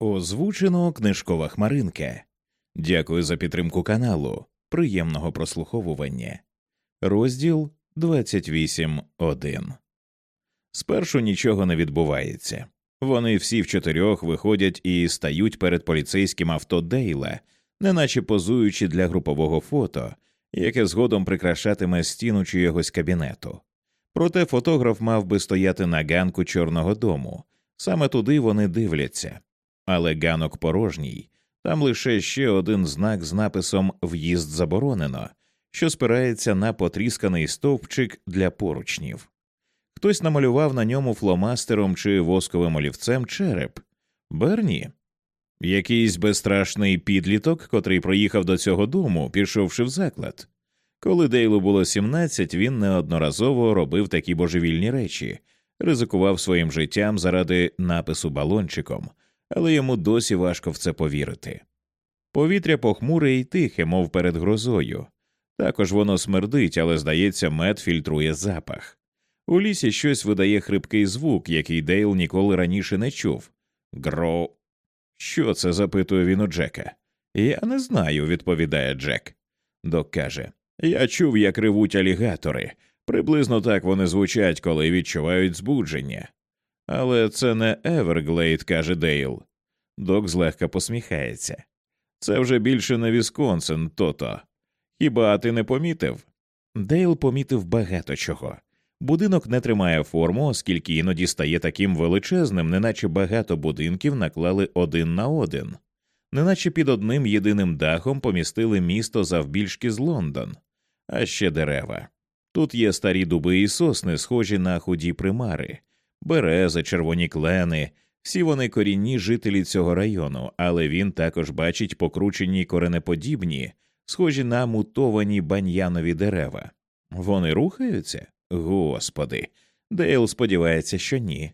Озвучено книжкова хмаринка. Дякую за підтримку каналу. Приємного прослуховування. Розділ 28.1 Спершу нічого не відбувається. Вони всі в чотирьох виходять і стають перед поліцейським авто Дейла, неначе позуючи для групового фото, яке згодом прикрашатиме стіну чиєгось кабінету. Проте фотограф мав би стояти на ганку Чорного дому. Саме туди вони дивляться. Але ганок порожній, там лише ще один знак з написом В'їзд заборонено, що спирається на потрісканий стовпчик для поручнів. Хтось намалював на ньому фломастером чи восковим олівцем череп. Берні. Якийсь безстрашний підліток, котрий проїхав до цього дому, пішовши в заклад. Коли Дейлу було 17, він неодноразово робив такі божевільні речі, ризикував своїм життям заради напису балончиком, але йому досі важко в це повірити. Повітря похмуре і тихе, мов перед грозою. Також воно смердить, але, здається, мед фільтрує запах. У лісі щось видає хрипкий звук, який Дейл ніколи раніше не чув. Гро. Що це? запитує він у Джека. Я не знаю, відповідає Джек. Док каже Я чув, як ревуть алігатори. Приблизно так вони звучать, коли відчувають збудження. Але це не Еверглейдс, каже Дейл. Док злегка посміхається. Це вже більше не Вісконсин, то-то. Хіба ти не помітив? Дейл помітив багато чого. Будинок не тримає форму, оскільки іноді стає таким величезним, неначе багато будинків наклали один на один, неначе під одним єдиним дахом помістили місто завбільшки з Лондон, а ще дерева. Тут є старі дуби і сосни, схожі на худі примари, берези, червоні клени, всі вони корінні жителі цього району, але він також бачить покручені коренеподібні, схожі на мутовані баньянові дерева. Вони рухаються? Господи, Дейл сподівається, що ні.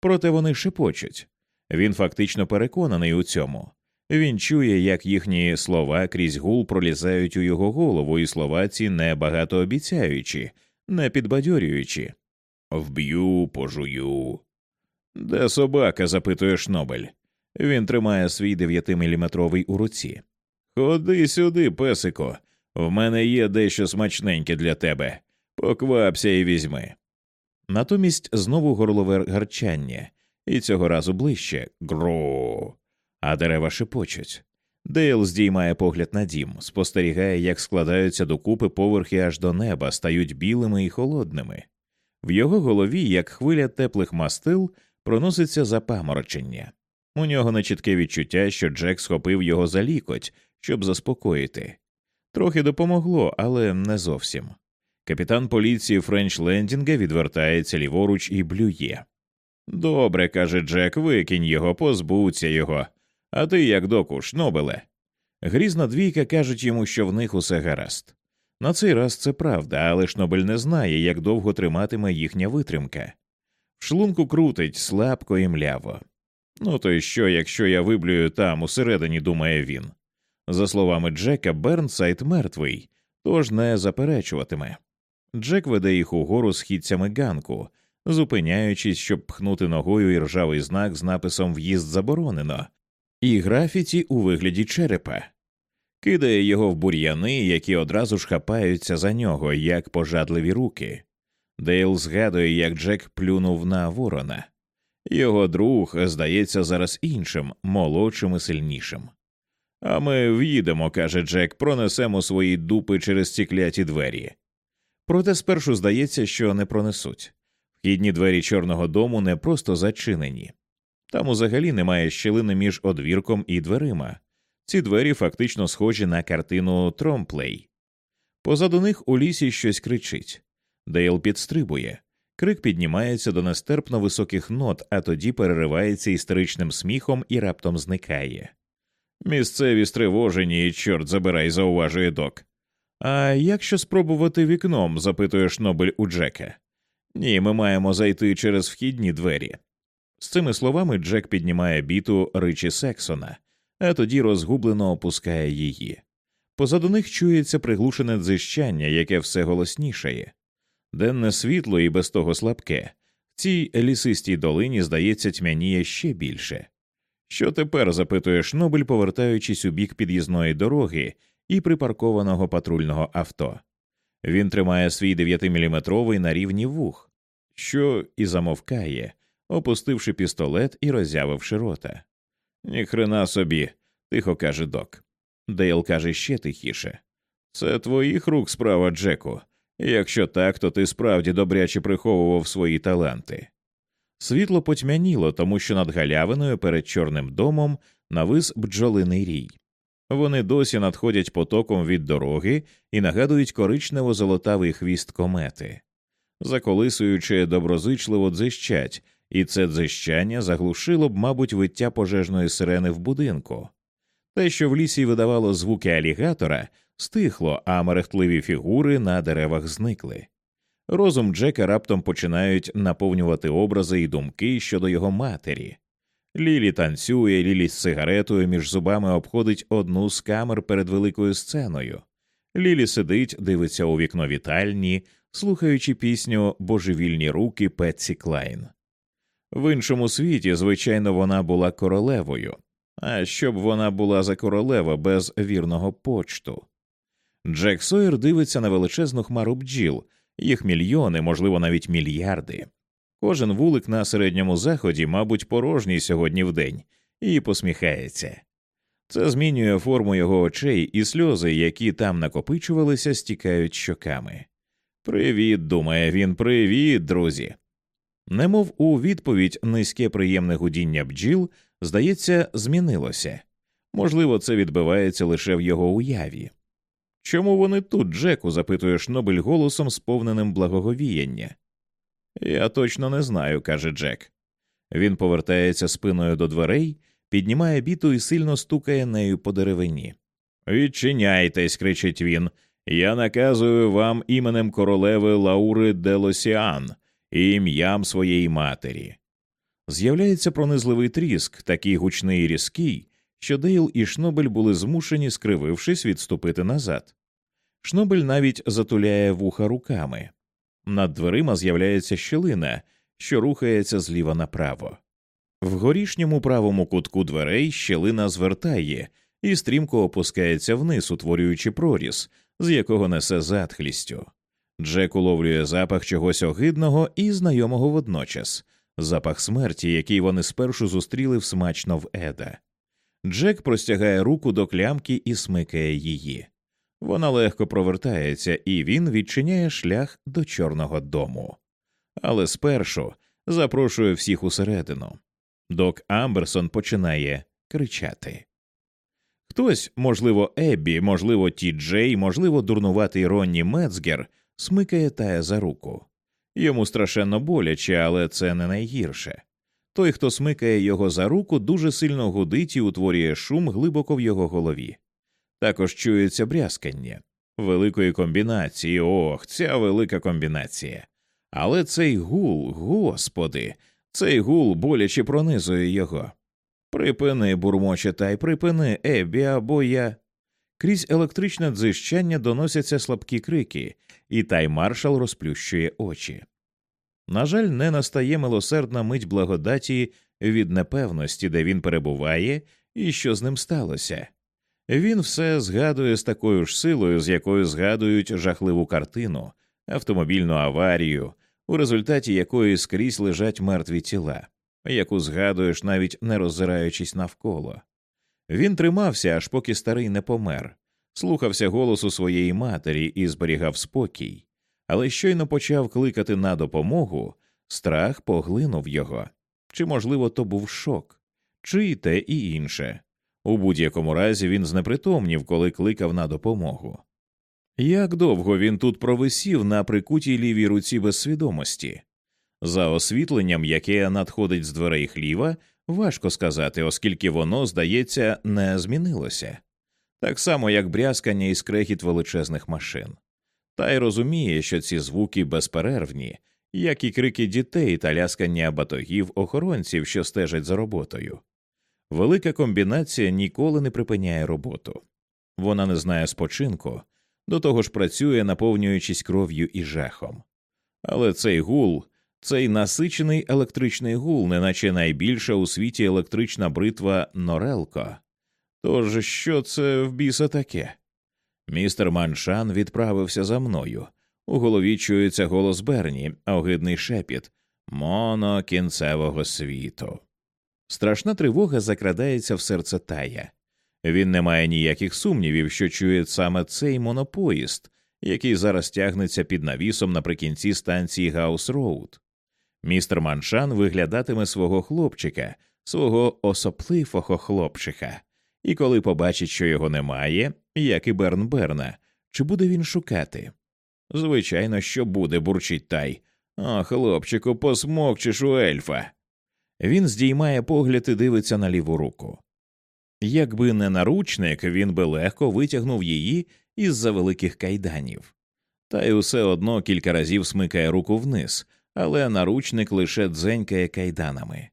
Проте вони шепочуть. Він фактично переконаний у цьому. Він чує, як їхні слова крізь гул пролізають у його голову, і слова ці не багатообіцяючі, не підбадьорюючі. Вб'ю, пожую. Де собака? запитує Шнобель. Він тримає свій дев'ятиміліметровий у руці. Ходи сюди, песико. В мене є дещо смачненьке для тебе. Поквапся і візьми. Натомість знову горлове гарчання, і цього разу ближче гро. А дерева шепочуть. Дейл здіймає погляд на дім, спостерігає, як складаються докупи поверхи аж до неба, стають білими і холодними. В його голові, як хвиля теплих мастил, проноситься запаморочення. У нього нечітке відчуття, що Джек схопив його за лікоть, щоб заспокоїти. Трохи допомогло, але не зовсім. Капітан поліції Френч Лендінга відвертається ліворуч і блює. Добре, каже Джек, викинь його, позбудься його. А ти як докуш, Нобеле. Грізна двійка кажуть йому, що в них усе гаразд. На цей раз це правда, але Шнобель не знає, як довго триматиме їхня витримка. В шлунку крутить слабко і мляво. Ну то й що, якщо я виблюю там усередині, думає він. За словами Джека, Бернсайд мертвий, тож не заперечуватиме. Джек веде їх угору східцями ганку, зупиняючись, щоб пхнути ногою іржавий знак з написом В'їзд заборонено, і графіті у вигляді черепа, кидає його в бур'яни, які одразу ж хапаються за нього, як пожадливі руки. Дейл згадує, як Джек плюнув на ворона. Його друг здається зараз іншим, молодшим і сильнішим. А ми в'їдемо, каже Джек, пронесемо свої дупи через ці кляті двері. Проте спершу здається, що не пронесуть. Вхідні двері Чорного дому не просто зачинені. Там взагалі немає щілини між одвірком і дверима. Ці двері фактично схожі на картину Тромплей. Позаду них у лісі щось кричить. Дейл підстрибує. Крик піднімається до нестерпно високих нот, а тоді переривається істеричним сміхом і раптом зникає. Місцеві стривожені, чорт забирай, зауважує Док. А якщо спробувати вікном? запитує Шнобель у Джека. Ні, ми маємо зайти через вхідні двері. З цими словами Джек піднімає біту Річі Сексона, а тоді розгублено опускає її. Позаду них чується приглушене дзищання, яке все голоснішає. Денне світло і без того слабке. В цій лісистій долині, здається, тьмяніє ще більше. Що тепер запитує Шнобель, повертаючись у бік під'їзної дороги і припаркованого патрульного авто. Він тримає свій 9-мм на рівні вух, що і замовкає, опустивши пістолет і роззявивши рота. Ні хрена собі, тихо каже Док. Дейл каже ще тихіше. Це твоїх рук справа, Джеку. Якщо так, то ти справді добряче приховував свої таланти. Світло потьмяніло, тому що над галявиною перед Чорним домом навис бджолиний рій. Вони досі надходять потоком від дороги і нагадують коричнево-золотавий хвіст комети, заколисуючи доброзичливо дзижчать, і це дзищання заглушило б, мабуть, виття пожежної сирени в будинку. Те, що в лісі видавало звуки алігатора, стихло, а мерехтливі фігури на деревах зникли. Розум Джека раптом починають наповнювати образи і думки щодо його матері. Лілі танцює, Лілі з сигаретою між зубами обходить одну з камер перед великою сценою. Лілі сидить, дивиться у вікно вітальні, слухаючи пісню Божевільні руки Петсі Клайн. В іншому світі, звичайно, вона була королевою, а щоб вона була за королева без вірного почту. Джек Сойер дивиться на величезну хмару бджіл, їх мільйони, можливо, навіть мільярди. Кожен вулик на середньому заході, мабуть, порожній сьогодні в день, і посміхається. Це змінює форму його очей, і сльози, які там накопичувалися, стікають щоками. Привіт, думає він, привіт, друзі. Немов у відповідь низьке приємне гудіння бджіл, здається, змінилося. Можливо, це відбивається лише в його уяві. Чому вони тут, Джеку? запитує Шнобель голосом, сповненим благоговіяння. Я точно не знаю, каже Джек. Він повертається спиною до дверей, піднімає біту і сильно стукає нею по деревині. Відчиняйтесь, кричить він. Я наказую вам іменем королеви Лаури Делосіан і ім'ям своєї матері. З'являється пронизливий тріск, такий гучний і різкий, що Дейл і Шнобель були змушені, скривившись, відступити назад. Шнобель навіть затуляє вуха руками. Над дверима з'являється щелина, що рухається зліва направо. В горішньому правому кутку дверей щелина звертає і стрімко опускається вниз, утворюючи проріз, з якого несе затхлістю. Джек уловлює запах чогось огидного і знайомого водночас, запах смерті, який вони спершу зустріли в смачно в Еда. Джек простягає руку до клямки і смикає її. Вона легко провертається, і він відчиняє шлях до Чорного дому. Але спершу запрошує всіх усередину. Док Амберсон починає кричати. Хтось, можливо, Еббі, можливо, Ті Джей, можливо, дурнуватий Ронні Мецгер, смикає тая за руку. Йому страшенно боляче, але це не найгірше. Той, хто смикає його за руку, дуже сильно гудить і утворює шум глибоко в його голові. Також чується брязкання великої комбінації, ох, ця велика комбінація. Але цей гул, господи, цей гул боляче пронизує його. Припини, бурмоче, та й припини, Ебі, або я. Крізь електричне дзищання доносяться слабкі крики, і тай маршал розплющує очі. На жаль, не настає милосердна мить благодаті від непевності, де він перебуває, і що з ним сталося. Він все згадує з такою ж силою, з якою згадують жахливу картину, автомобільну аварію, у результаті якої скрізь лежать мертві тіла, яку згадуєш, навіть не роззираючись навколо. Він тримався, аж поки старий не помер, слухався голосу своєї матері і зберігав спокій, але щойно почав кликати на допомогу, страх поглинув його. Чи, можливо, то був шок, чи й те і інше. У будь-якому разі він знепритомнів, коли кликав на допомогу. Як довго він тут провисів на прикутій лівій руці без свідомості? За освітленням, яке надходить з дверей хліва, важко сказати, оскільки воно, здається, не змінилося так само, як брязкання і скрехіт величезних машин. Та й розуміє, що ці звуки безперервні, як і крики дітей та ляскання батогів охоронців, що стежать за роботою. Велика комбінація ніколи не припиняє роботу. Вона не знає спочинку, до того ж працює, наповнюючись кров'ю і жахом. Але цей гул Цей насичений електричний гул, неначе найбільша у світі електрична бритва Норелко. Тож що це в біса таке? Містер Маншан відправився за мною. У голові чується голос Берні, огидний шепіт моно кінцевого світу. Страшна тривога закрадається в серце Тая. Він не має ніяких сумнівів, що чує саме цей монопоїзд, який зараз тягнеться під навісом наприкінці станції Гаус Роуд. Містер Маншан виглядатиме свого хлопчика, свого особливого хлопчика, і коли побачить, що його немає, як і Берн Берна, чи буде він шукати? Звичайно, що буде, бурчить Тай. О, хлопчику, посмокчиш у ельфа. Він здіймає погляд і дивиться на ліву руку. Якби не наручник, він би легко витягнув її із за великих кайданів. Та й усе одно кілька разів смикає руку вниз, але наручник лише дзенькає кайданами.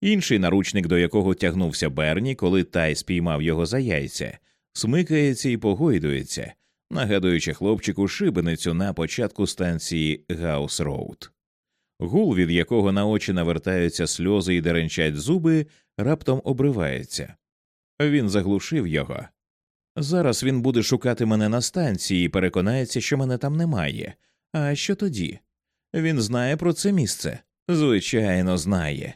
Інший наручник, до якого тягнувся Берні, коли тай спіймав його за яйця, смикається і погойдується, нагадуючи хлопчику шибеницю на початку станції Гаус Роуд. Гул, від якого на очі навертаються сльози і деренчать зуби, раптом обривається. Він заглушив його. Зараз він буде шукати мене на станції і переконається, що мене там немає. А що тоді? Він знає про це місце? Звичайно, знає.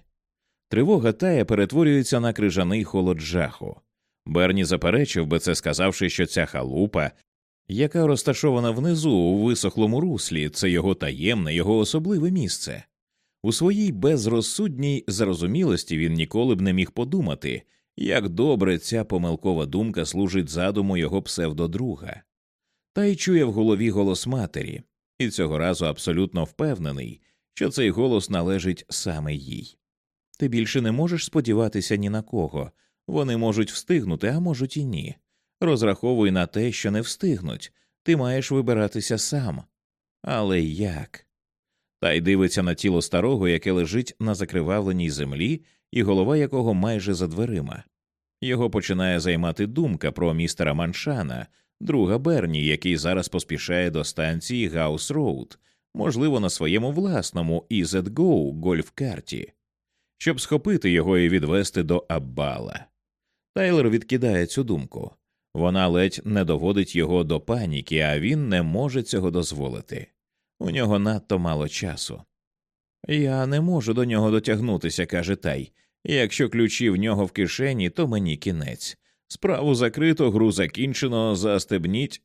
Тривога Тая перетворюється на крижаний холод жаху. Берні заперечив би це, сказавши, що ця халупа, яка розташована внизу у висохлому руслі, це його таємне, його особливе місце. У своїй безрозсудній зарозумілості він ніколи б не міг подумати, як добре ця помилкова думка служить задуму його псевдодруга. Та й чує в голові голос матері, і цього разу абсолютно впевнений, що цей голос належить саме їй. Ти більше не можеш сподіватися ні на кого, вони можуть встигнути, а можуть і ні. Розраховуй на те, що не встигнуть, ти маєш вибиратися сам. Але як? Тай дивиться на тіло старого, яке лежить на закривавленій землі, і голова якого майже за дверима. Його починає займати думка про містера Маншана, друга Берні, який зараз поспішає до станції Гаус Роуд, можливо, на своєму власному EZ-GO гольф-карті, щоб схопити його і відвести до Аббала. Тайлер відкидає цю думку. Вона ледь не доводить його до паніки, а він не може цього дозволити. У нього надто мало часу. Я не можу до нього дотягнутися, каже Тай. Якщо ключі в нього в кишені, то мені кінець. Справу закрито, гру закінчено, застебніть.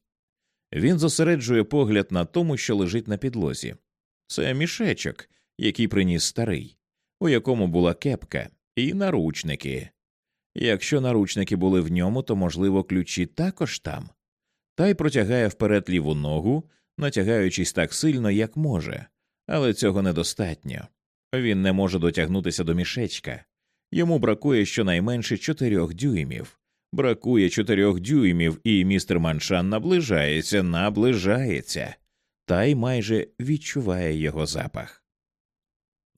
Він зосереджує погляд на тому, що лежить на підлозі. Це мішечок, який приніс старий, у якому була кепка, і наручники. Якщо наручники були в ньому, то, можливо, ключі також там. Тай протягає вперед ліву ногу, натягаючись так сильно, як може, але цього недостатньо. Він не може дотягнутися до мішечка. Йому бракує щонайменше чотирьох дюймів. Бракує чотирьох дюймів, і містер Маншан наближається, наближається, та й майже відчуває його запах.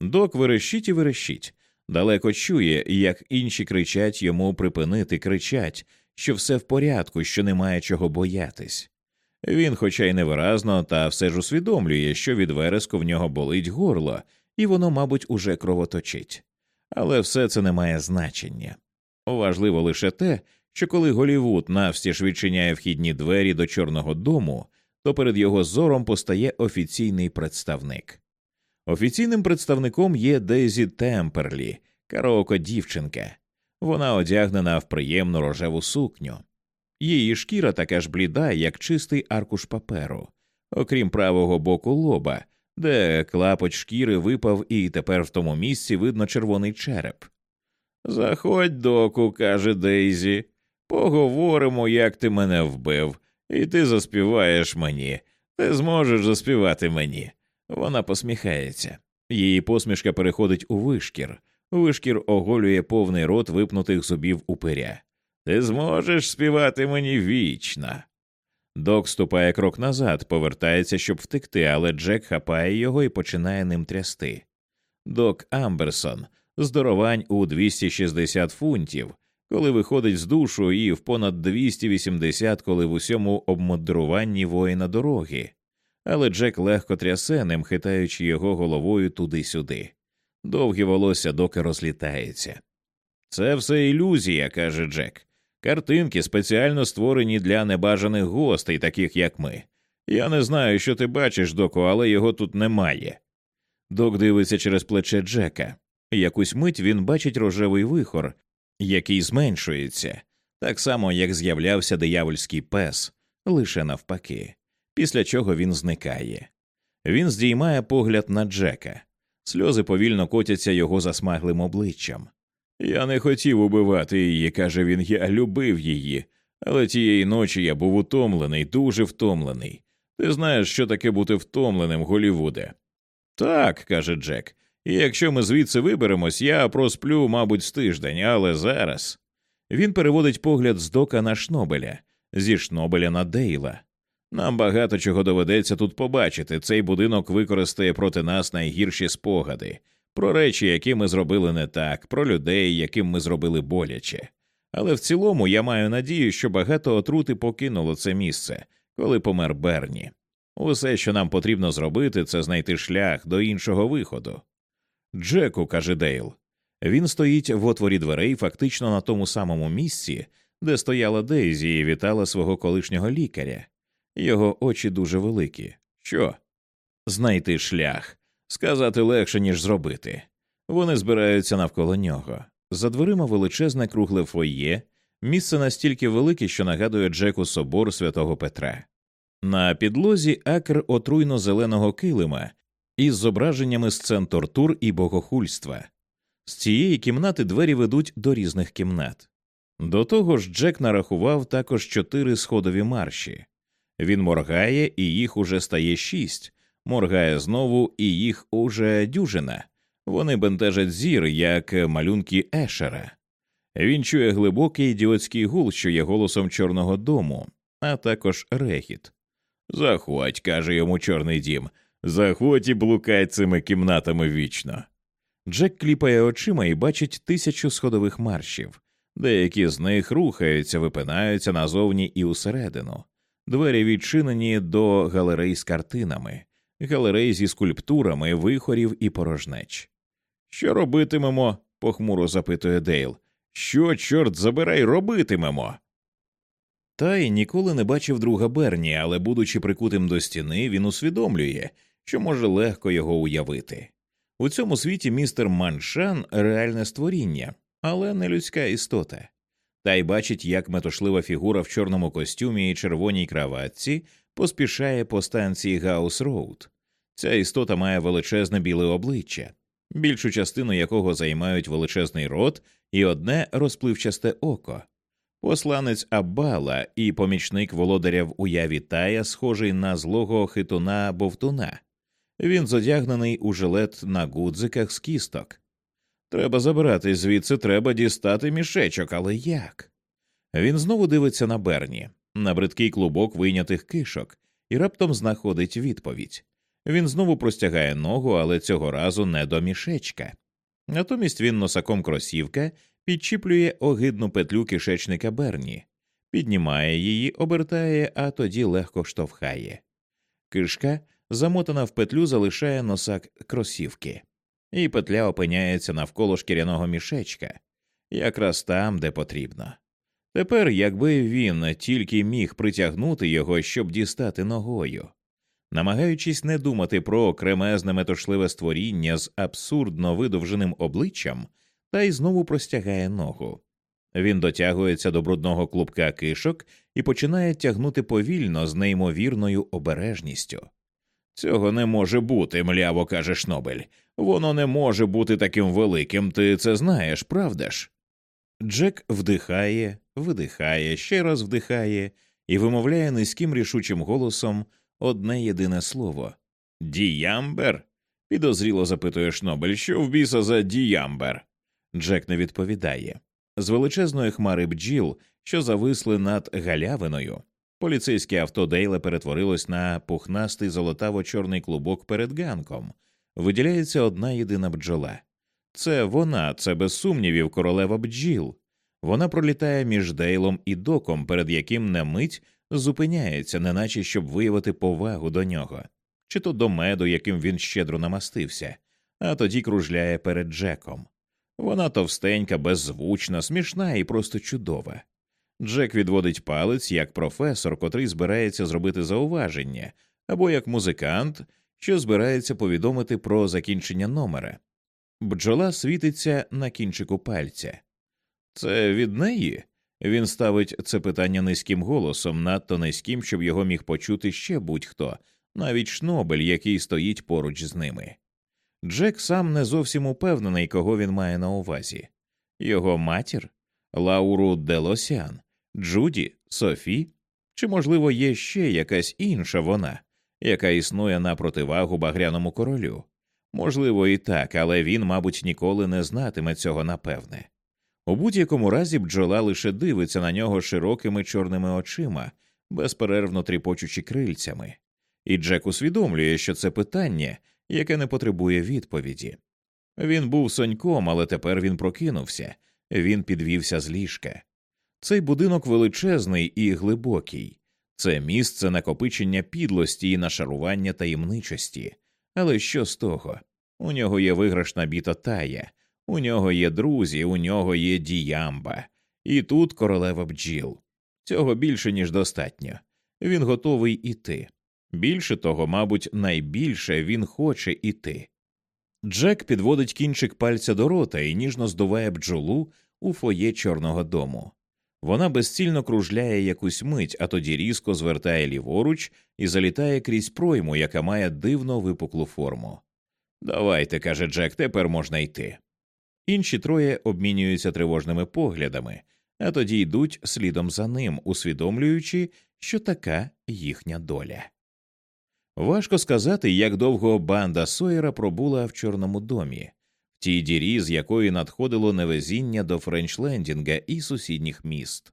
Док верещить і верещить, далеко чує, як інші кричать йому припинити, кричать, що все в порядку, що немає чого боятись. Він, хоча й невиразно, та все ж усвідомлює, що від вереску в нього болить горло, і воно, мабуть, уже кровоточить. Але все це не має значення. Важливо лише те, що коли Голівуд навстіж відчиняє вхідні двері до Чорного дому, то перед його зором постає офіційний представник. Офіційним представником є Дейзі Темперлі, караоко дівчинка. Вона одягнена в приємну рожеву сукню. Її шкіра така ж бліда, як чистий аркуш паперу, окрім правого боку лоба, де клапоть шкіри випав, і тепер в тому місці видно червоний череп. Заходь, доку, каже Дейзі, поговоримо, як ти мене вбив, і ти заспіваєш мені, ти зможеш заспівати мені. Вона посміхається. Її посмішка переходить у вишкір. Вишкір оголює повний рот випнутих зубів упиря. Ти зможеш співати мені вічно. Док ступає крок назад, повертається, щоб втекти, але Джек хапає його і починає ним трясти. Док Амберсон, здоровань у 260 фунтів, коли виходить з душу, і в понад 280, коли в усьому обмудруванні воїна дороги. але Джек легко трясе ним, хитаючи його головою туди-сюди. Довгі волосся доки розлітається. Це все ілюзія, каже Джек. Картинки спеціально створені для небажаних гостей, таких як ми. Я не знаю, що ти бачиш, доку, але його тут немає. Док дивиться через плече Джека. Якусь мить він бачить рожевий вихор, який зменшується, так само, як з'являвся диявольський пес, лише навпаки, після чого він зникає. Він здіймає погляд на Джека. Сльози повільно котяться його засмаглим обличчям. Я не хотів убивати її, каже він, я любив її, але тієї ночі я був утомлений, дуже втомлений. Ти знаєш, що таке бути втомленим, Голівуде? Так, каже Джек, і якщо ми звідси виберемось, я просплю, мабуть, з тиждень, але зараз. Він переводить погляд з дока на Шнобеля, зі Шнобеля на Дейла. Нам багато чого доведеться тут побачити. Цей будинок використає проти нас найгірші спогади, про речі, які ми зробили не так, про людей, яким ми зробили боляче. Але в цілому я маю надію, що багато отрути покинуло це місце, коли помер Берні. Усе, що нам потрібно зробити, це знайти шлях до іншого виходу. Джеку, каже Дейл. Він стоїть в отворі дверей, фактично на тому самому місці, де стояла Дейзі і вітала свого колишнього лікаря. Його очі дуже великі. Що? Знайти шлях. Сказати легше, ніж зробити. Вони збираються навколо нього. За дверима величезне кругле фоє, місце настільки велике, що нагадує Джеку собор святого Петра. На підлозі акр отруйно зеленого килима із зображеннями сцен тортур і богохульства. З цієї кімнати двері ведуть до різних кімнат. До того ж, Джек нарахував також чотири сходові марші. Він моргає, і їх уже стає шість, моргає знову, і їх уже дюжина. Вони бентежать зір, як малюнки Ешера. Він чує глибокий ідіотський гул, що є голосом Чорного дому, а також регіт. Заходь, каже йому Чорний дім, заходь блукай цими кімнатами вічно. Джек кліпає очима і бачить тисячу сходових маршів. Деякі з них рухаються, випинаються назовні і усередину. Двері відчинені до галерей з картинами, галерей зі скульптурами, вихорів і порожнеч. Що робитимемо? похмуро запитує Дейл. Що, чорт забирай, робитимемо? Тай ніколи не бачив друга Берні, але, будучи прикутим до стіни, він усвідомлює, що може легко його уявити. У цьому світі містер Маншан реальне створіння, але не людська істота. Тай бачить, як метошлива фігура в чорному костюмі і червоній краватці поспішає по станції Гаус Роуд. Ця істота має величезне біле обличчя, більшу частину якого займають величезний рот і одне розпливчасте око. Посланець Аббала і помічник володаря в уяві Тая, схожий на злого хитуна бовтуна. Він зодягнений у жилет на гудзиках з кісток. Треба забирати звідси, треба дістати мішечок, але як? Він знову дивиться на Берні, на бридкий клубок вийнятих кишок, і раптом знаходить відповідь. Він знову простягає ногу, але цього разу не до мішечка. Натомість він носаком кросівка підчіплює огидну петлю кишечника Берні, піднімає її, обертає, а тоді легко штовхає. Кишка, замотана в петлю, залишає носак кросівки і петля опиняється навколо шкіряного мішечка, якраз там, де потрібно. Тепер, якби він тільки міг притягнути його, щоб дістати ногою, намагаючись не думати про окремезне метошливе створіння з абсурдно видовженим обличчям, та й знову простягає ногу. Він дотягується до брудного клубка кишок і починає тягнути повільно з неймовірною обережністю. Цього не може бути, мляво каже Шнобель. Воно не може бути таким великим, ти це знаєш, правда ж? Джек вдихає, видихає, ще раз вдихає і вимовляє низьким рішучим голосом одне єдине слово Діямбер? підозріло запитує Шнобель, що в біса за діямбер. Джек не відповідає. З величезної хмари бджіл, що зависли над галявиною, поліцейське авто Дейла перетворилось на пухнастий золотаво-чорний клубок перед ганком, виділяється одна єдина бджола. Це вона, це без сумнівів, королева бджіл. Вона пролітає між Дейлом і доком, перед яким на мить зупиняється, неначе щоб виявити повагу до нього. чи то до меду, яким він щедро намастився, а тоді кружляє перед Джеком. Вона товстенька, беззвучна, смішна і просто чудова. Джек відводить палець як професор, котрий збирається зробити зауваження, або як музикант, що збирається повідомити про закінчення номера. Бджола світиться на кінчику пальця. Це від неї? Він ставить це питання низьким голосом, надто низьким, щоб його міг почути ще будь-хто, навіть шнобель, який стоїть поруч з ними. Джек сам не зовсім упевнений, кого він має на увазі його матір, Лауру Делосян, Джуді, Софі, чи, можливо, є ще якась інша вона, яка існує на противагу багряному королю. Можливо, і так, але він, мабуть, ніколи не знатиме цього напевне. У будь-якому разі бджола лише дивиться на нього широкими чорними очима, безперервно тріпочучи крильцями, і Джек усвідомлює, що це питання, яке не потребує відповіді. Він був соньком, але тепер він прокинувся, він підвівся з ліжка. Цей будинок величезний і глибокий, це місце накопичення підлості і нашарування таємничості. Але що з того? У нього є виграшна біта тая, у нього є друзі, у нього є діямба, і тут королева бджіл. Цього більше, ніж достатньо. Він готовий іти. Більше того, мабуть, найбільше він хоче іти. Джек підводить кінчик пальця до рота і ніжно здуває бджолу у фоє Чорного дому. Вона безцільно кружляє якусь мить, а тоді різко звертає ліворуч і залітає крізь пройму, яка має дивно випуклу форму. Давайте, каже Джек, тепер можна йти. Інші троє обмінюються тривожними поглядами, а тоді йдуть слідом за ним, усвідомлюючи, що така їхня доля. Важко сказати, як довго банда Сойера пробула в Чорному домі, тій дірі, з якої надходило невезіння до Френчлендінга і сусідніх міст.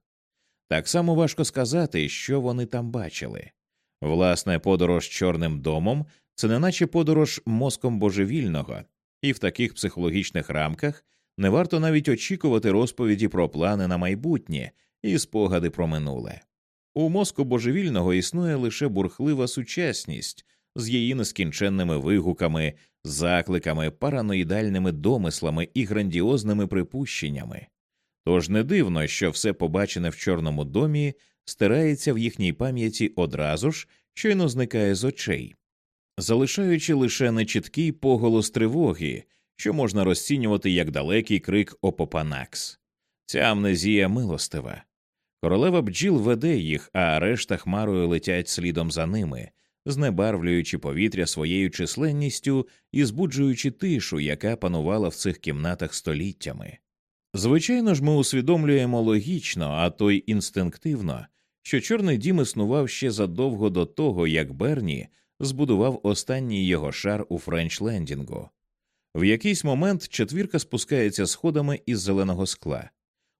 Так само важко сказати, що вони там бачили. Власне, подорож Чорним домом це неначе подорож мозком божевільного, і в таких психологічних рамках не варто навіть очікувати розповіді про плани на майбутнє і спогади про минуле. У мозку божевільного існує лише бурхлива сучасність з її нескінченними вигуками, закликами, параноїдальними домислами і грандіозними припущеннями. Тож не дивно, що все побачене в Чорному домі стирається в їхній пам'яті одразу ж, щойно зникає з очей, залишаючи лише нечіткий поголос тривоги, що можна розцінювати як далекий крик Опопанакс. Ця амнезія милостива. Королева бджіл веде їх, а решта хмарою летять слідом за ними, знебарвлюючи повітря своєю численністю і збуджуючи тишу, яка панувала в цих кімнатах століттями. Звичайно ж, ми усвідомлюємо логічно, а то й інстинктивно, що Чорний дім існував ще задовго до того, як Берні збудував останній його шар у Френчлендінгу. В якийсь момент четвірка спускається сходами із зеленого скла.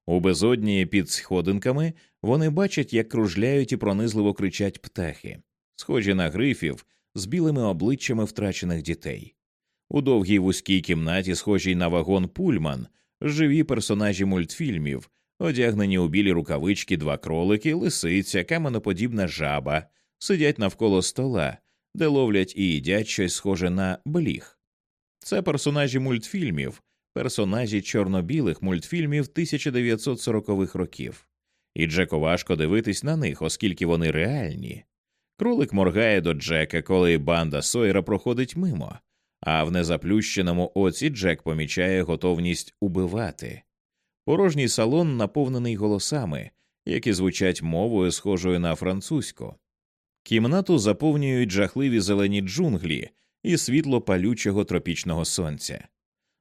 У безодні під сходинками вони бачать, як кружляють і пронизливо кричать птахи, схожі на грифів з білими обличчями втрачених дітей. У довгій вузькій кімнаті, схожій на вагон пульман, живі персонажі мультфільмів, одягнені у білі рукавички два кролики, лисиця, каменоподібна жаба, сидять навколо стола, де ловлять і їдять щось схоже на бліг. Це персонажі мультфільмів, персонажі чорно-білих мультфільмів 1940-х років, і Джеку важко дивитись на них, оскільки вони реальні. Кролик моргає до Джека, коли банда Сойера проходить мимо, а в незаплющеному оці Джек помічає готовність убивати. Порожній салон наповнений голосами, які звучать мовою, схожою на французьку. Кімнату заповнюють жахливі зелені джунглі і світло палючого тропічного сонця.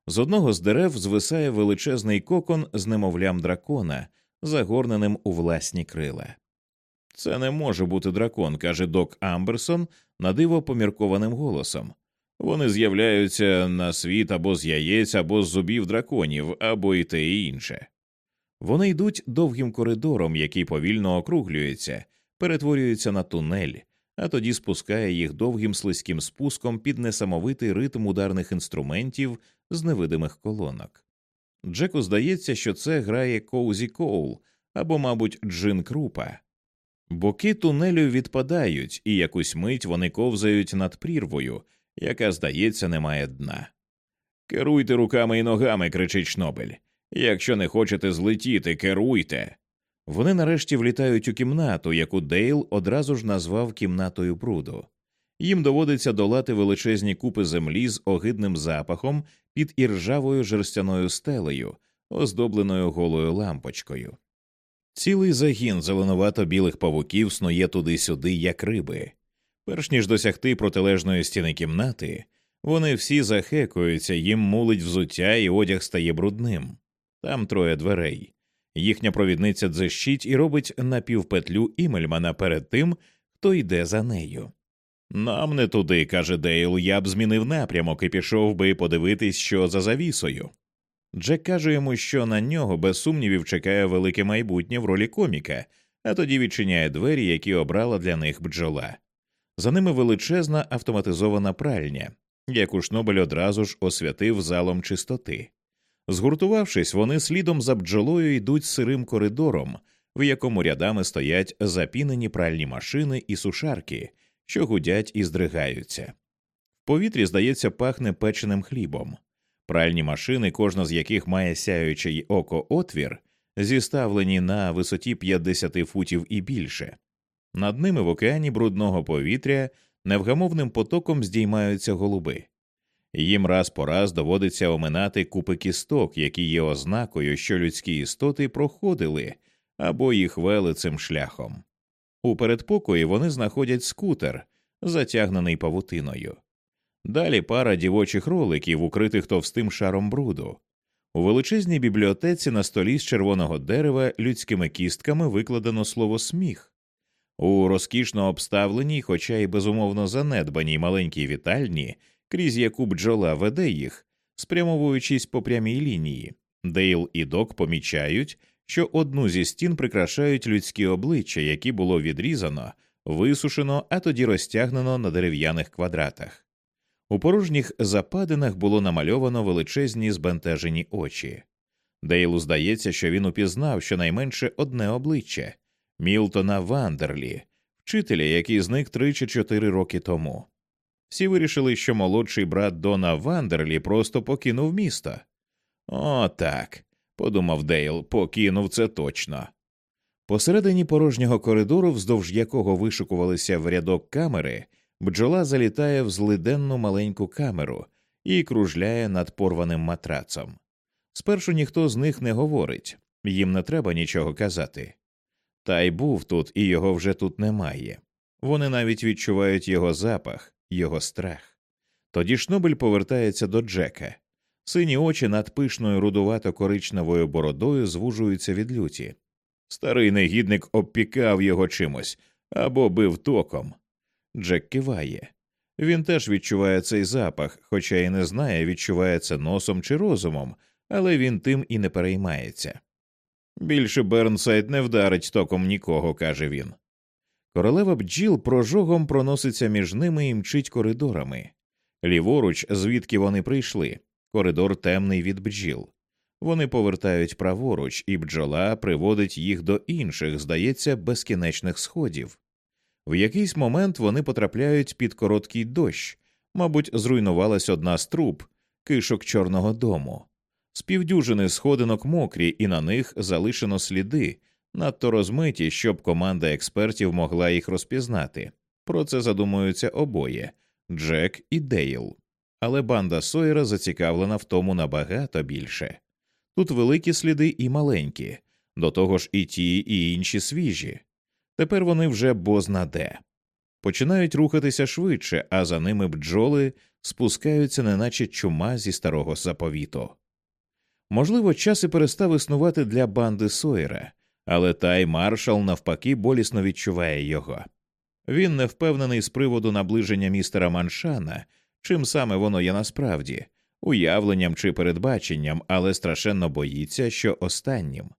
З одного з дерев звисає величезний кокон з немовлям дракона, загорненим у власні крила. Це не може бути дракон, каже док Амберсон надиво поміркованим голосом. Вони з'являються на світ або з яєць, або з зубів драконів, або і те і інше. Вони йдуть довгим коридором, який повільно округлюється, перетворюється на тунель, а тоді спускає їх довгим слизьким спуском під несамовитий ритм ударних інструментів з невидимих колонок. Джеку здається, що це грає Коузі Коул або, мабуть, Джин Крупа. Боки тунелю відпадають, і якусь мить вони ковзають над прірвою, яка, здається, не має дна. Керуйте руками і ногами, кричить Шнобель. Якщо не хочете злетіти, керуйте. Вони нарешті влітають у кімнату, яку Дейл одразу ж назвав кімнатою бруду. Їм доводиться долати величезні купи землі з огидним запахом під іржавою жерстяною стелею, оздобленою голою лампочкою. Цілий загін зеленувато білих павуків снує туди-сюди, як риби. Перш ніж досягти протилежної стіни кімнати, вони всі захекуються, їм мулить взуття, і одяг стає брудним. Там троє дверей. Їхня провідниця дзищить і робить напівпетлю імельмана перед тим, хто йде за нею. Нам не туди, каже Дейл, я б змінив напрямок і пішов би подивитись, що за завісою. Джек каже йому, що на нього без сумнівів чекає велике майбутнє в ролі коміка, а тоді відчиняє двері, які обрала для них бджола. За ними величезна автоматизована пральня, яку Шнобель одразу ж освятив залом чистоти. Згуртувавшись, вони слідом за бджолою йдуть сирим коридором, в якому рядами стоять запінені пральні машини і сушарки, що гудять і здригаються. В повітрі, здається, пахне печеним хлібом. Пральні машини, кожна з яких має сяючий око отвір, зіставлені на висоті 50 футів і більше. Над ними в океані брудного повітря невгамовним потоком здіймаються голуби. Їм раз по раз доводиться оминати купи кісток, які є ознакою, що людські істоти проходили або їх вели цим шляхом. У передпокої вони знаходять скутер, затягнений павутиною. Далі пара дівочих роликів, укритих товстим шаром бруду. У величезній бібліотеці на столі з червоного дерева людськими кістками викладено слово сміх. У розкішно обставленій, хоча й безумовно занедбаній маленькій вітальні, крізь яку бджола веде їх, спрямовуючись по прямій лінії, Дейл і Док помічають, що одну зі стін прикрашають людські обличчя, які було відрізано, висушено, а тоді розтягнено на дерев'яних квадратах. У порожніх западинах було намальовано величезні збентежені очі. Дейлу здається, що він упізнав щонайменше одне обличчя Мілтона Вандерлі, вчителя, який зник три чи чотири роки тому. Всі вирішили, що молодший брат Дона Вандерлі просто покинув місто. О, так, подумав Дейл, покинув це точно. Посередині порожнього коридору, вздовж якого вишикувалися в рядок камери, бджола залітає в злиденну маленьку камеру і кружляє над порваним матрацом. Спершу ніхто з них не говорить, їм не треба нічого казати. Тай був тут, і його вже тут немає. Вони навіть відчувають його запах, його страх. Тоді Шнобель повертається до Джека. Сині очі над пишною рудувато коричневою бородою звужуються від люті. Старий негідник обпікав його чимось або бив током. Джек киває. Він теж відчуває цей запах, хоча й не знає, відчуває це носом чи розумом, але він тим і не переймається. Більше Бернсайд не вдарить током нікого, каже він. Королева бджіл прожогом проноситься між ними і мчить коридорами. Ліворуч, звідки вони прийшли, коридор темний від бджіл. Вони повертають праворуч, і бджола приводить їх до інших, здається, безкінечних сходів. В якийсь момент вони потрапляють під короткий дощ, мабуть, зруйнувалась одна з труб, кишок Чорного дому. З півдюжини сходинок мокрі, і на них залишено сліди, надто розмиті, щоб команда експертів могла їх розпізнати. Про це задумуються обоє Джек і Дейл. Але банда Сойера зацікавлена в тому набагато більше. Тут великі сліди і маленькі, до того ж і ті, і інші свіжі. Тепер вони вже бознаде. Починають рухатися швидше, а за ними бджоли спускаються, неначе чума зі старого заповіту. Можливо, час і перестав існувати для банди Сойера, але Тай маршал навпаки болісно відчуває його. Він не впевнений з приводу наближення містера Маншана, чим саме воно є насправді, уявленням чи передбаченням, але страшенно боїться, що останнім.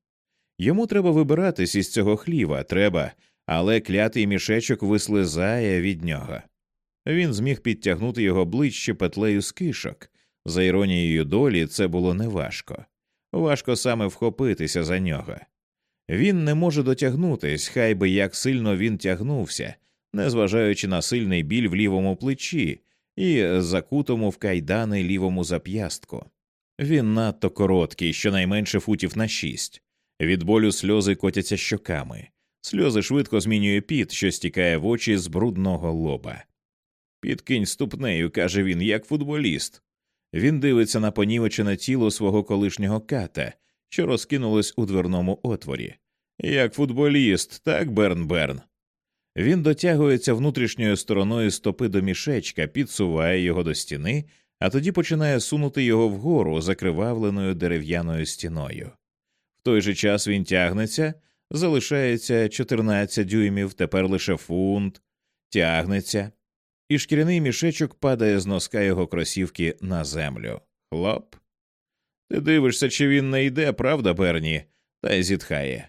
Йому треба вибиратись із цього хліва, треба, але клятий мішечок вислизає від нього. Він зміг підтягнути його ближче петлею з кишок. За іронією долі, це було неважко. Важко саме вхопитися за нього. Він не може дотягнутись, хай би як сильно він тягнувся, незважаючи на сильний біль в лівому плечі і закутому в кайдани лівому зап'ястку. Він надто короткий, щонайменше футів на шість. Від болю сльози котяться щоками, сльози швидко змінює піт, що стікає в очі з брудного лоба. Підкинь ступнею, каже він, як футболіст. Він дивиться на понівечене тіло свого колишнього ката, що розкинулось у дверному отворі. Як футболіст, так, Берн Берн. Він дотягується внутрішньою стороною стопи до мішечка, підсуває його до стіни, а тоді починає сунути його вгору закривавленою дерев'яною стіною. В той же час він тягнеться, залишається 14 дюймів, тепер лише фунт, тягнеться, і шкіряний мішечок падає з носка його кросівки на землю. Хлоп. Ти дивишся, чи він не йде, правда, Берні, та й зітхає.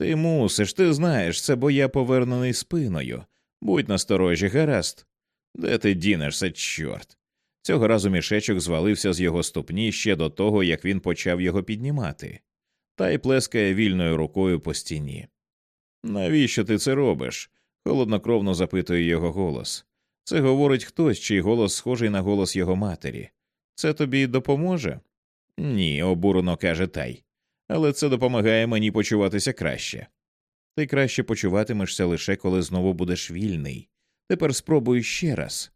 Ти мусиш, ти знаєш, це бо я повернений спиною. Будь насторожі, гаразд. Де ти дінешся, чорт? Цього разу мішечок звалився з його ступні ще до того, як він почав його піднімати, та й плескає вільною рукою по стіні. Навіщо ти це робиш? холоднокровно запитує його голос. Це говорить хтось, чий голос схожий на голос його матері. Це тобі допоможе? Ні, обурено каже Тай але це допомагає мені почуватися краще. Ти краще почуватимешся лише коли знову будеш вільний. Тепер спробуй ще раз.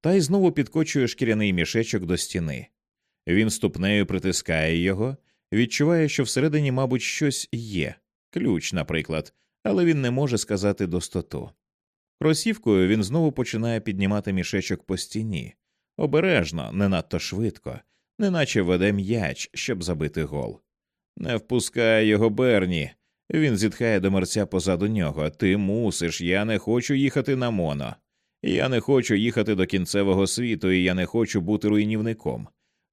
Та й знову підкочує шкіряний мішечок до стіни. Він ступнею притискає його, відчуває, що всередині, мабуть, щось є, ключ, наприклад, але він не може сказати достоту. Кросівкою він знову починає піднімати мішечок по стіні, обережно, не надто швидко, неначе веде м'яч, щоб забити гол. Не впускай його, Берні. Він зітхає до мерця позаду нього. Ти мусиш, я не хочу їхати на моно. Я не хочу їхати до кінцевого світу, і я не хочу бути руйнівником.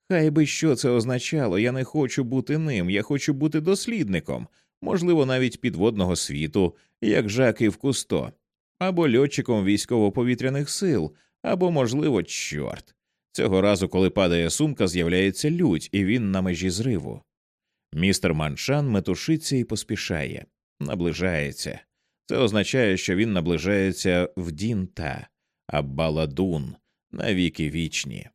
Хай би що це означало, я не хочу бути ним, я хочу бути дослідником, можливо, навіть підводного світу, як Жаки в Кусто, або льотчиком військово-повітряних сил, або, можливо, чорт. Цього разу, коли падає сумка, з'являється лють, і він на межі зриву. Містер Маншан метушиться і поспішає, наближається. Це означає, що він наближається в Дінта, а Баладун навіки вічні.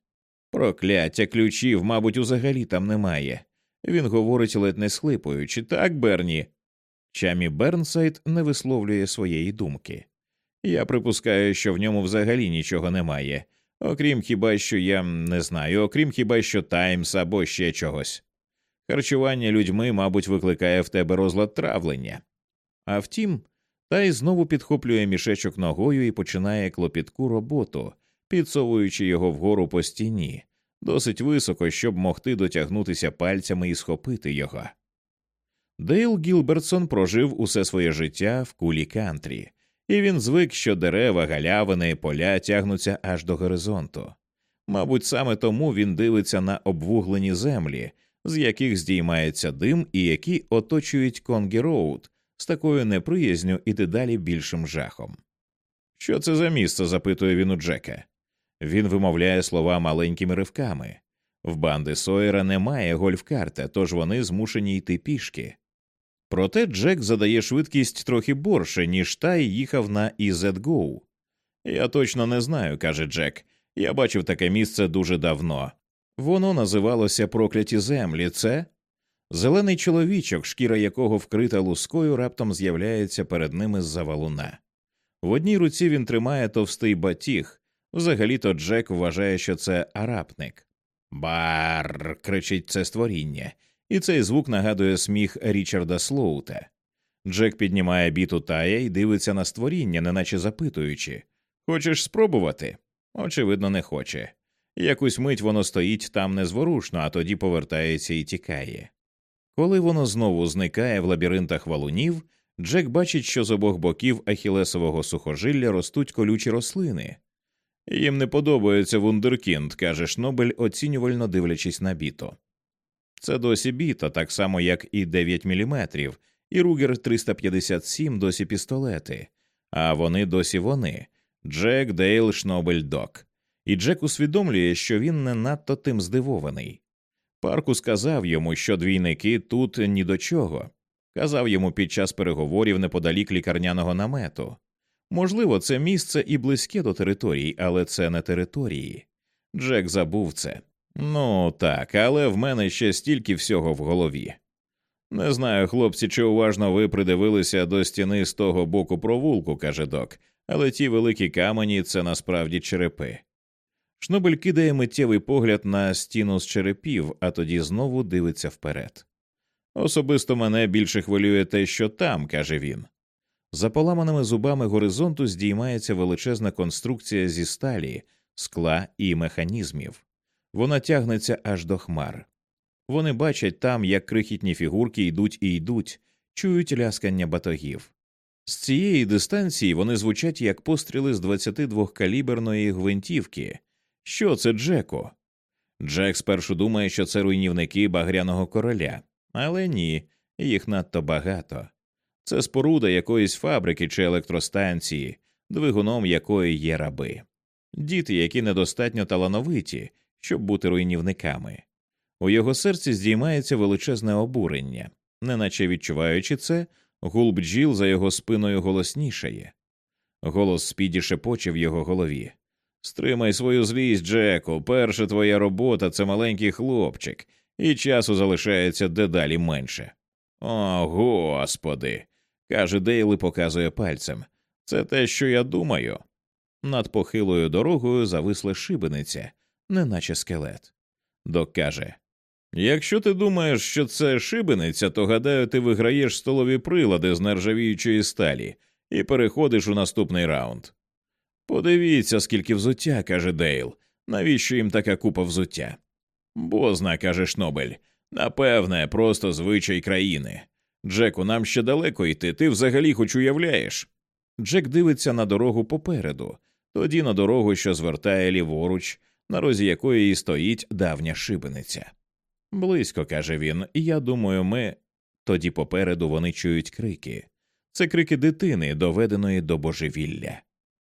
Прокляття ключів, мабуть, узагалі там немає. Він говорить ледь не схлипуючи, так, Берні. Чамі Бернсайд не висловлює своєї думки. Я припускаю, що в ньому взагалі нічого немає, окрім хіба що я не знаю, окрім хіба що Таймс або ще чогось. Харчування людьми, мабуть, викликає в тебе розлад травлення. А втім, Тай знову підхоплює мішечок ногою і починає клопітку роботу, підсовуючи його вгору по стіні, досить високо, щоб могти дотягнутися пальцями і схопити його. Дейл Гілбертсон прожив усе своє життя в кулі кантрі, і він звик, що дерева, галявини, поля тягнуться аж до горизонту. Мабуть, саме тому він дивиться на обвуглені землі з яких здіймається дим і які оточують Конгі Роуд з такою неприязню і дедалі більшим жахом. Що це за місце? запитує він у Джека. Він вимовляє слова маленькими ривками. В банди Сойера немає гольф-карта, тож вони змушені йти пішки. Проте Джек задає швидкість трохи борше, ніж Тай їхав на EZ-GO. Я точно не знаю, каже Джек. Я бачив таке місце дуже давно, Воно називалося Прокляті землі. Це зелений чоловічок, шкіра якого вкрита лускою, раптом з'являється перед ними з-за валуна. В одній руці він тримає товстий батіг. Взагалі то Джек вважає, що це арапник. Бар. кричить це створіння, і цей звук нагадує сміх Річарда Слоута. Джек піднімає біту тая і дивиться на створіння, неначе запитуючи Хочеш спробувати? Очевидно, не хоче. Якусь мить воно стоїть там незворушно, а тоді повертається і тікає. Коли воно знову зникає в лабіринтах валунів, Джек бачить, що з обох боків ахілесового сухожилля ростуть колючі рослини. Їм не подобається вундеркінд, каже Шнобель, оцінювально дивлячись на біто. Це досі біто, так само, як і 9 мм, і Ругер 357 досі пістолети, а вони досі вони Джек, Дейл, Шнобель, Док і Джек усвідомлює, що він не надто тим здивований. Паркус сказав йому, що двійники тут ні до чого, Казав йому під час переговорів неподалік лікарняного намету. Можливо, це місце і близьке до території, але це не території. Джек забув це. Ну так, але в мене ще стільки всього в голові. Не знаю, хлопці, чи уважно ви придивилися до стіни з того боку провулку, каже док, але ті великі камені це насправді черепи. Шнобель кидає миттєвий погляд на стіну з черепів, а тоді знову дивиться вперед. Особисто мене більше хвилює те, що там, каже він. За поламаними зубами горизонту здіймається величезна конструкція зі сталі, скла і механізмів. Вона тягнеться аж до хмар. Вони бачать там, як крихітні фігурки йдуть і йдуть, чують ляскання батогів. З цієї дистанції вони звучать як постріли з 22-каліберної гвинтівки. Що це Джеко? Джек спершу думає, що це руйнівники багряного короля, але ні, їх надто багато. Це споруда якоїсь фабрики чи електростанції, двигуном якої є раби, діти, які недостатньо талановиті, щоб бути руйнівниками. У його серці здіймається величезне обурення, неначе відчуваючи це, гул бджіл за його спиною голоснішає. Голос спіді шепоче в його голові. Стримай свою злість, Джеку. Перша твоя робота це маленький хлопчик, і часу залишається дедалі менше. О, господи. Каже Дейл і показує пальцем. Це те, що я думаю. Над похилою дорогою зависла шибениця, неначе скелет. Док каже Якщо ти думаєш, що це шибениця, то гадаю, ти виграєш столові прилади з нержавіючої сталі і переходиш у наступний раунд. Подивіться, скільки взуття, каже Дейл. Навіщо їм така купа взуття? Бозна, каже Шнобель. Напевне, просто звичай країни. Джеку, нам ще далеко йти, ти взагалі хоч уявляєш. Джек дивиться на дорогу попереду, тоді на дорогу, що звертає ліворуч, на розі якої стоїть давня шибениця. Близько, каже він, і я думаю, ми. Тоді попереду вони чують крики. Це крики дитини, доведеної до божевілля.